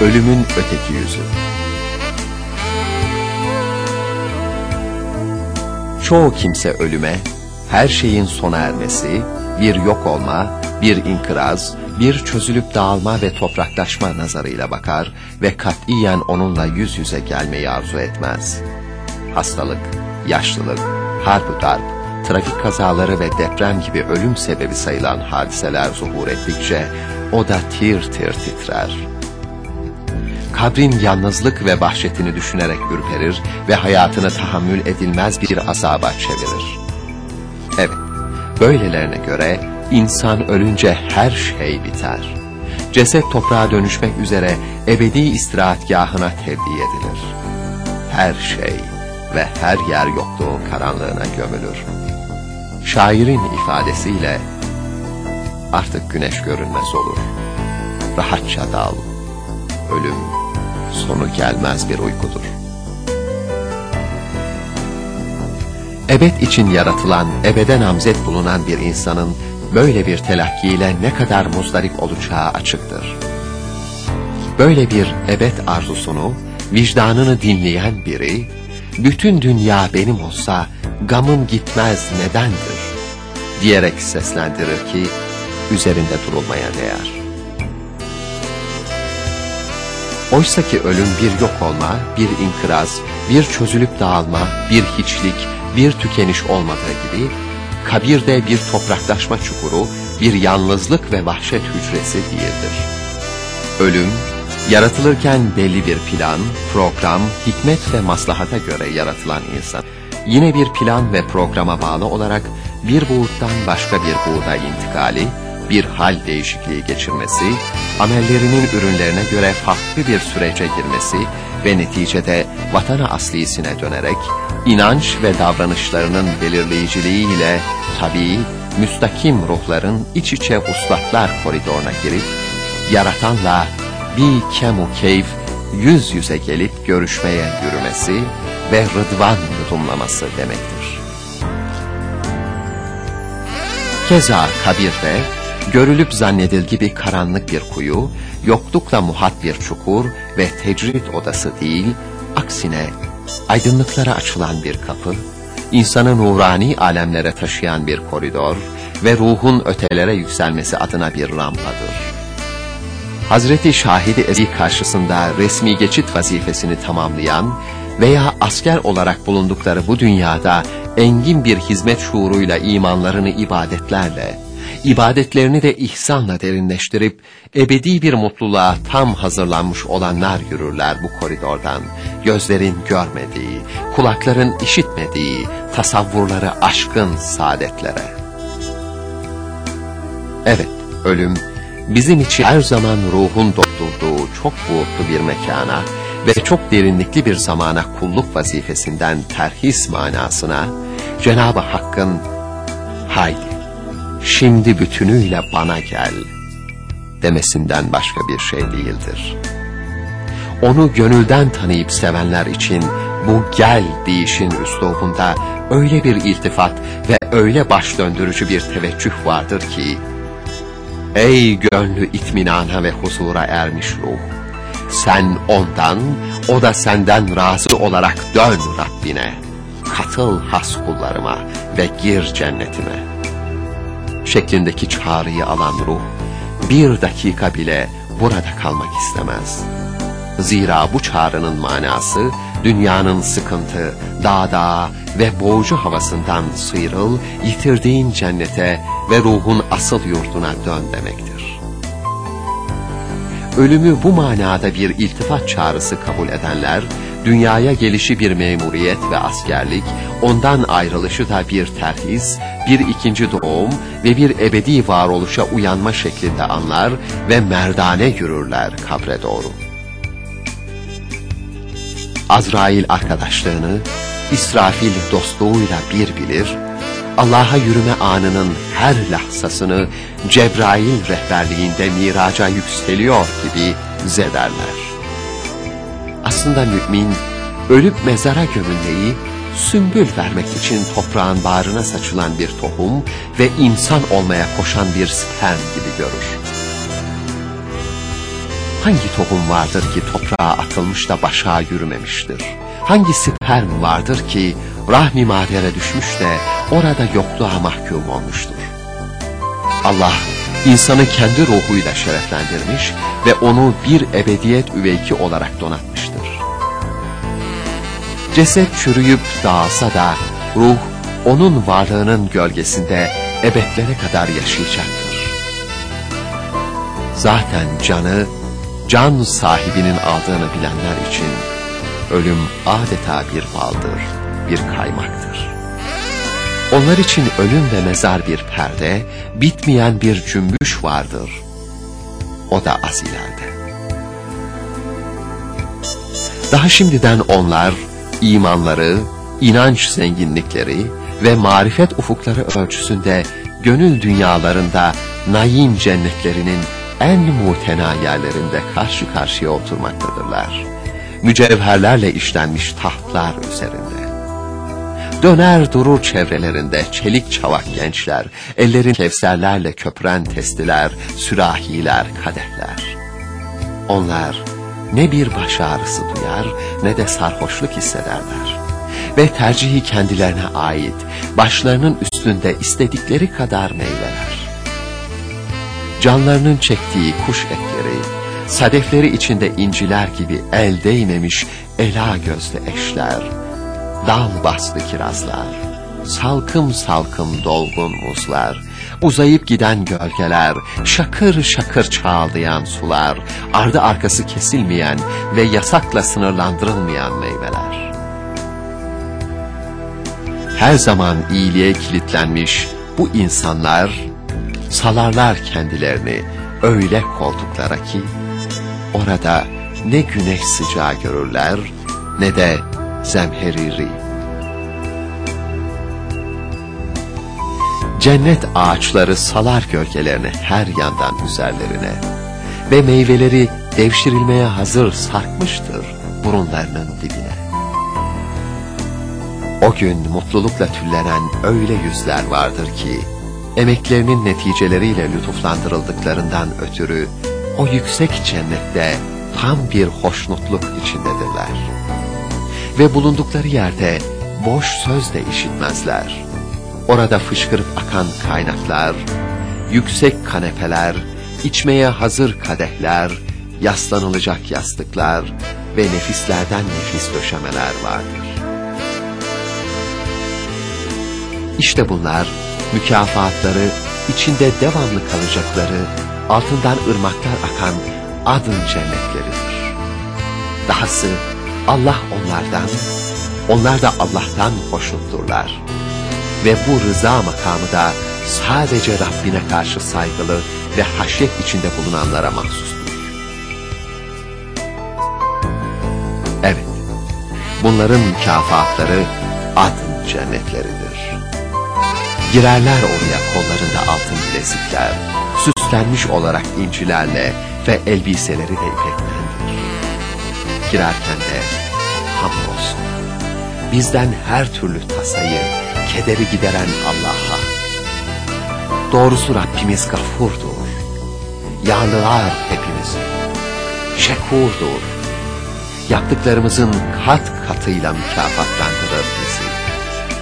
Ölümün öteki yüzü. Çoğu kimse ölüme, her şeyin sona ermesi, bir yok olma, bir inkıraz, bir çözülüp dağılma ve topraklaşma nazarıyla bakar ve katiyen onunla yüz yüze gelmeyi arzu etmez. Hastalık, yaşlılık, harp darp, trafik kazaları ve deprem gibi ölüm sebebi sayılan hadiseler zuhur ettikçe o da tir tir titrer. Kabrin yalnızlık ve vahşetini düşünerek ürperir ve hayatını tahammül edilmez bir azaba çevirir. Evet, böylelerine göre insan ölünce her şey biter. Ceset toprağa dönüşmek üzere ebedi istirahatgahına tevdi edilir. Her şey ve her yer yokluğun karanlığına gömülür. Şairin ifadesiyle artık güneş görünmez olur. Rahatça dal. Ölüm sonu gelmez bir uykudur. Ebed için yaratılan, ebede namzet bulunan bir insanın böyle bir telakkiyle ne kadar muzdarip olacağı açıktır. Böyle bir ebed arzusunu, vicdanını dinleyen biri, bütün dünya benim olsa gamım gitmez nedendir diyerek seslendirir ki üzerinde durulmaya değer. Oysa ki ölüm bir yok olma, bir inkıraz, bir çözülüp dağılma, bir hiçlik, bir tükeniş olmadığı gibi, kabirde bir topraklaşma çukuru, bir yalnızlık ve vahşet hücresi değildir. Ölüm, yaratılırken belli bir plan, program, hikmet ve maslahata göre yaratılan insan, yine bir plan ve programa bağlı olarak bir buğuttan başka bir buğda intikali, bir hal değişikliği geçirmesi, amellerinin ürünlerine göre farklı bir sürece girmesi ve neticede vatana aslisine dönerek, inanç ve davranışlarının belirleyiciliğiyle tabii müstakim ruhların iç içe uslatlar koridoruna girip, yaratanla bir kemu keyf yüz yüze gelip görüşmeye yürümesi ve rıdvan yudumlaması demektir. Keza kabirde, görülüp zannedil gibi karanlık bir kuyu, yoklukla muhat bir çukur ve tecrit odası değil, aksine aydınlıklara açılan bir kapı, insanı nurani alemlere taşıyan bir koridor ve ruhun ötelere yükselmesi adına bir rampadır. Hazreti Şahidi Ezi karşısında resmi geçit vazifesini tamamlayan veya asker olarak bulundukları bu dünyada engin bir hizmet şuuruyla imanlarını ibadetlerle, ibadetlerini de ihsanla derinleştirip ebedi bir mutluluğa tam hazırlanmış olanlar yürürler bu koridordan. Gözlerin görmediği, kulakların işitmediği, tasavvurları aşkın saadetlere. Evet, ölüm bizim için her zaman ruhun doldurduğu çok buğutlu bir mekana ve çok derinlikli bir zamana kulluk vazifesinden terhis manasına Cenab-ı Hakk'ın haydi şimdi bütünüyle bana gel demesinden başka bir şey değildir. Onu gönülden tanıyıp sevenler için bu gel deyişin üslubunda öyle bir iltifat ve öyle baş döndürücü bir teveccüh vardır ki, Ey gönlü itminana ve huzura ermiş ruh! Sen ondan, o da senden razı olarak dön Rabbine. Katıl has kullarıma ve gir cennetime. Şeklindeki çağrıyı alan ruh, bir dakika bile burada kalmak istemez. Zira bu çağrının manası, dünyanın sıkıntı, dağda ve boğucu havasından sıyrıl, yitirdiğin cennete ve ruhun asıl yurduna dön demektir. Ölümü bu manada bir iltifat çağrısı kabul edenler, dünyaya gelişi bir memuriyet ve askerlik, ondan ayrılışı da bir terhis, bir ikinci doğum ve bir ebedi varoluşa uyanma şeklinde anlar ve merdane yürürler kabre doğru. Azrail arkadaşlığını, İsrafil dostluğuyla bir bilir, Allah'a yürüme anının her lahzasını Cebrail rehberliğinde miraca yükseliyor gibi zederler. Aslında mümin, ölüp mezara gömülmeyi, sümbül vermek için toprağın bağrına saçılan bir tohum ve insan olmaya koşan bir sperm gibi görür. hangi tohum vardır ki toprağa atılmış da başa yürümemiştir? Hangi sperm vardır ki rahmi madere düşmüş de orada yokluğa mahkum olmuştur? Allah insanı kendi ruhuyla şereflendirmiş ve onu bir ebediyet üveyki olarak donatmıştır. Ceset çürüyüp dağılsa da ruh onun varlığının gölgesinde ebedlere kadar yaşayacaktır. Zaten canı, can sahibinin aldığını bilenler için ölüm adeta bir baldır, bir kaymaktır. Onlar için ölüm ve mezar bir perde, bitmeyen bir cümbüş vardır. O da az ileride. Daha şimdiden onlar imanları, inanç zenginlikleri ve marifet ufukları ölçüsünde gönül dünyalarında naim cennetlerinin en mutena yerlerinde karşı karşıya oturmaktadırlar. Mücevherlerle işlenmiş tahtlar üzerinde. Döner durur çevrelerinde çelik çavak gençler, ellerin kevserlerle köpüren testiler, sürahiler, kadehler. Onlar ne bir baş ağrısı duyar ne de sarhoşluk hissederler. Ve tercihi kendilerine ait, başlarının üstünde istedikleri kadar meyveler. Canlarının çektiği kuş etleri, sadefleri içinde inciler gibi el değmemiş ela gözlü eşler, dal bastı kirazlar, salkım salkım dolgun muzlar, uzayıp giden gölgeler, şakır şakır çağlayan sular, ardı arkası kesilmeyen ve yasakla sınırlandırılmayan meyveler. Her zaman iyiliğe kilitlenmiş bu insanlar, salarlar kendilerini öyle koltuklara ki, orada ne güneş sıcağı görürler, ne de zemheriri. Cennet ağaçları salar gölgelerini her yandan üzerlerine ve meyveleri devşirilmeye hazır sarkmıştır burunlarının dibine. O gün mutlulukla tüllenen öyle yüzler vardır ki, emeklerinin neticeleriyle lütuflandırıldıklarından ötürü o yüksek cennette tam bir hoşnutluk içindedirler. Ve bulundukları yerde boş söz de işitmezler. Orada fışkırıp akan kaynaklar, yüksek kanepeler, içmeye hazır kadehler, yaslanılacak yastıklar ve nefislerden nefis döşemeler vardır. İşte bunlar mükafatları içinde devamlı kalacakları altından ırmaklar akan adın cennetleridir. Dahası Allah onlardan, onlar da Allah'tan hoşnutturlar. Ve bu rıza makamı da sadece Rabbine karşı saygılı ve haşyet içinde bulunanlara mahsustur. Evet, bunların mükafatları adın cennetleridir. Girerler oraya kollarında altın bilezikler, süslenmiş olarak incilerle ve elbiseleri de ipektendir. Girerken de hamdolsun. Bizden her türlü tasayı, kederi gideren Allah'a. Doğrusu Rabbimiz gafurdur. Yağlılar hepimizi. Şekurdur. Yaptıklarımızın kat katıyla mükafatlandırır bizi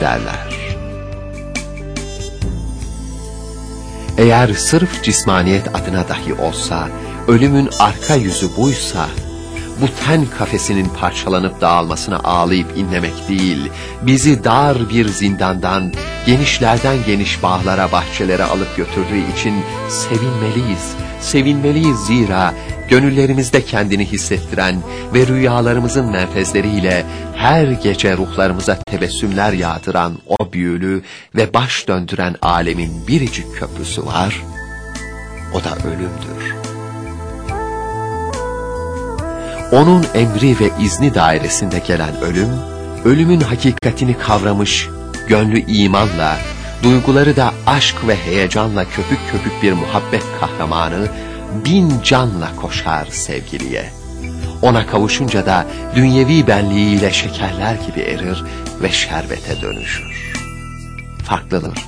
derler. Eğer sırf cismaniyet adına dahi olsa, ölümün arka yüzü buysa, bu ten kafesinin parçalanıp dağılmasına ağlayıp inlemek değil, bizi dar bir zindandan, genişlerden geniş bağlara, bahçelere alıp götürdüğü için sevinmeliyiz. Sevinmeliyiz zira gönüllerimizde kendini hissettiren ve rüyalarımızın menfezleriyle her gece ruhlarımıza tebessümler yağdıran o büyülü ve baş döndüren alemin biricik köprüsü var. O da ölümdür. Onun emri ve izni dairesinde gelen ölüm, ölümün hakikatini kavramış, gönlü imanla, duyguları da aşk ve heyecanla köpük köpük bir muhabbet kahramanı, bin canla koşar sevgiliye. Ona kavuşunca da dünyevi benliğiyle şekerler gibi erir ve şerbete dönüşür. Farklıdır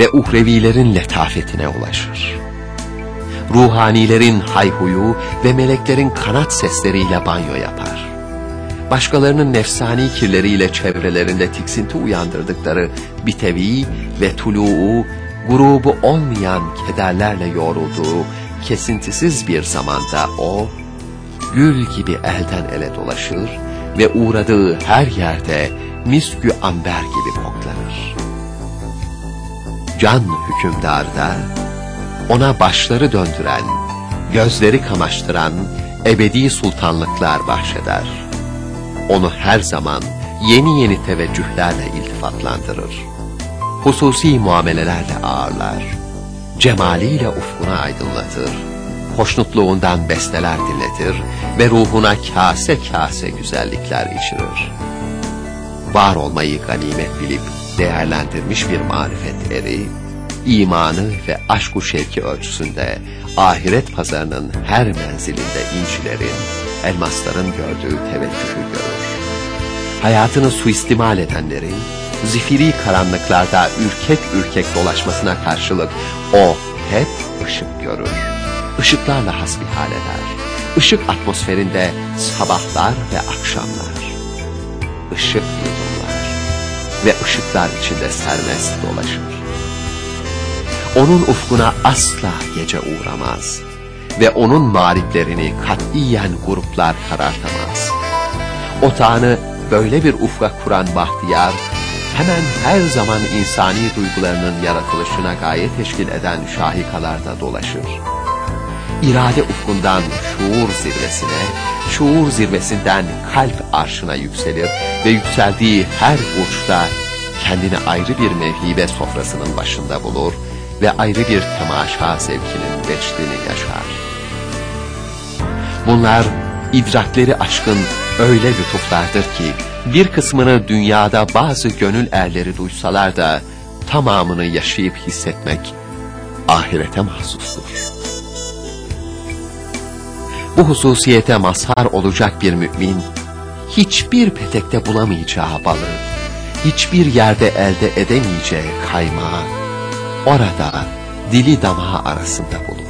ve uhrevilerin letafetine ulaşır. Ruhanilerin hayhuyu ve meleklerin kanat sesleriyle banyo yapar. Başkalarının nefsani kirleriyle çevrelerinde tiksinti uyandırdıkları bitevi ve tuluğu, grubu olmayan kederlerle yoğrulduğu kesintisiz bir zamanda o, gül gibi elden ele dolaşır ve uğradığı her yerde miskü amber gibi koklanır. Can hükümdarda, ona başları döndüren, gözleri kamaştıran ebedi sultanlıklar bahşeder. Onu her zaman yeni yeni teveccühlerle iltifatlandırır. Hususi muamelelerle ağırlar. Cemaliyle ufkunu aydınlatır. Hoşnutluğundan besteler dinletir ve ruhuna kase kase güzellikler içirir. Var olmayı ganimet bilip değerlendirmiş bir marifet eri, imanı ve aşk-ı şevki ölçüsünde ahiret pazarının her menzilinde incilerin, elmasların gördüğü teveccühü görür. Hayatını suistimal edenlerin, zifiri karanlıklarda ürkek ürkek dolaşmasına karşılık o hep ışık görür. Işıklarla hasbihal eder. Işık atmosferinde sabahlar ve akşamlar. Işık yudumlar ve ışıklar içinde serbest dolaşır. Onun ufkuna asla gece uğramaz ve onun mariflerini katiyen gruplar karartamaz. Otağını böyle bir ufka kuran bahtiyar, hemen her zaman insani duygularının yaratılışına gaye teşkil eden şahikalarda dolaşır. İrade ufkundan şuur zirvesine, şuur zirvesinden kalp arşına yükselir ve yükseldiği her uçta kendini ayrı bir mevhibe sofrasının başında bulur ve ayrı bir temaşa zevkinin veçliğini yaşar. Bunlar idrakleri aşkın öyle lütuflardır ki bir kısmını dünyada bazı gönül erleri duysalar da tamamını yaşayıp hissetmek ahirete mahsustur. Bu hususiyete mazhar olacak bir mümin hiçbir petekte bulamayacağı balığı, hiçbir yerde elde edemeyeceği kaymağı orada dili damağı arasında bulur.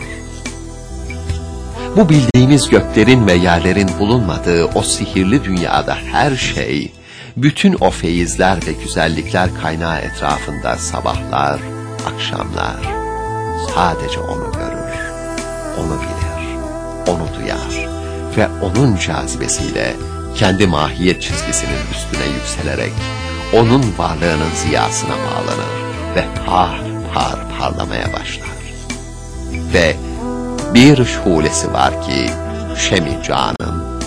Bu bildiğimiz göklerin ve yerlerin bulunmadığı o sihirli dünyada her şey, bütün o feyizler ve güzellikler kaynağı etrafında sabahlar, akşamlar, sadece onu görür, onu bilir, onu duyar ve onun cazibesiyle kendi mahiyet çizgisinin üstüne yükselerek onun varlığının ziyasına bağlanır ve par par parlamaya başlar. Ve bir şulesi var ki şemi canım,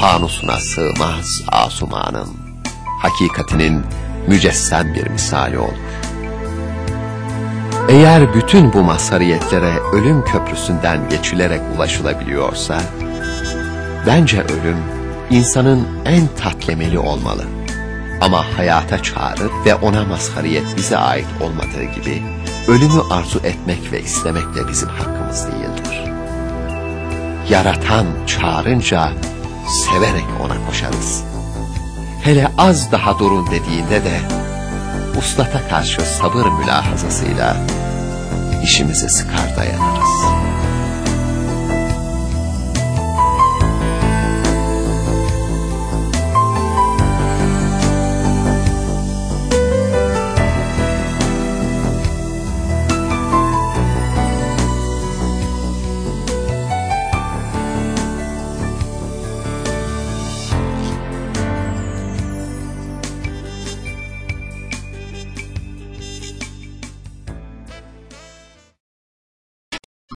fanusuna sığmaz asumanım, hakikatinin mücessem bir misali olur. Eğer bütün bu mazhariyetlere ölüm köprüsünden geçilerek ulaşılabiliyorsa, bence ölüm insanın en tatlemeli olmalı. Ama hayata çağrı ve ona mazhariyet bize ait olmadığı gibi, ölümü arzu etmek ve istemek de bizim hakkımız değildir. Yaratan çağırınca severek ona koşarız. Hele az daha durun dediğinde de uslata karşı sabır mülahazasıyla işimizi sıkar dayanırız.